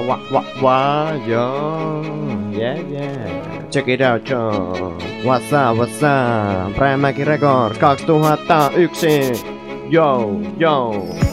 Wa, wa, wa, yo. Yeah, yeah. Check it out, yo. What's up, what's up? Rajamäki Records 2001. Yo, yo.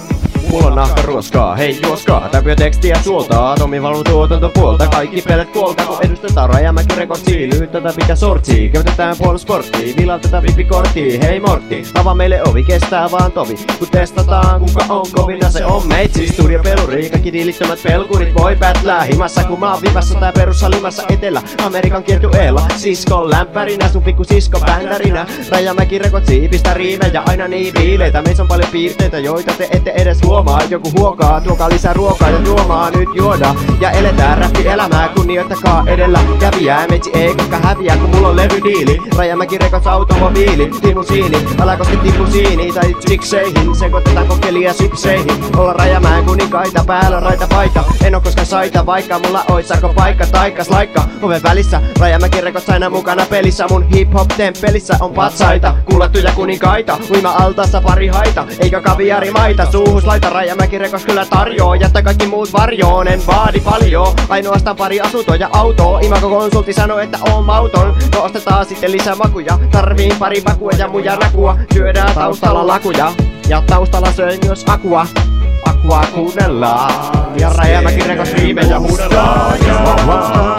Mulla on nahka ruoskaa, hei juoskaa. Täpyä tekstiä suoltaa, Tomi valuu tuotantopuolta Kaikki pelet kuolta, kun edustetaan Rajamäki rekordsi Lyhyt tätä pitää sortsi, käytetään puolusporttia Vilaa tätä pipikorttia, hei Mortti. Avaa meille ovi, kestää vaan tovi. Kun testataan, kuka on kovina se on meitsi Studio peluri, kaikki diilittömät pelkurit Voi pätlää. Himassa, kun mä oon vimassa Tää perussa limassa etelä, Amerikan kiertueella Sisko lämpärinä, sun pikku sisko bändärinä. Rajamäki rekordsi, pistä riivejä aina niin viileitä. Meissä on paljon piirteitä, joita te ette edes huomaa Joku huokaa, tuokaa lisää ruokaa ja juomaa nyt juoda. Ja eletään räppi elämää, kunnioittakaa edellä. Käviää, metsi ei koska häviää, kun mulla on levydiili Rajamäki rekords automobiili, limusiini. Älä koske tipusiini tai sikseihin. Sekoitetaan kokkeli ja sipseihin Olla Rajamäen kuninkaita, päällä raita paita. En oo koskaan saita, vaikka mulla ois sako paikka Taikas laikka, oven välissä Rajamäki rekords aina mukana pelissä. Mun hip hop temppelissä on patsaita. Kuulattuja kuninkaita, uima altassa pari haita Eikä kaviarimaita, suuhus laita Rajamäki rekords kyllä tarjoo Jättä kaikki muut varjoon, en vaadi paljon Ainoastaan pari asuntoa ja autoa. Imako konsultti sanoi, että on mauton. No ostetaan sitten lisää makuja Tarviin pari makua ja muja nakua. Syödään taustalla lakuja. Ja taustalla söi myös akua. Akua kuunnellaan. Ja Rajamäki rekords riimejä huudellaan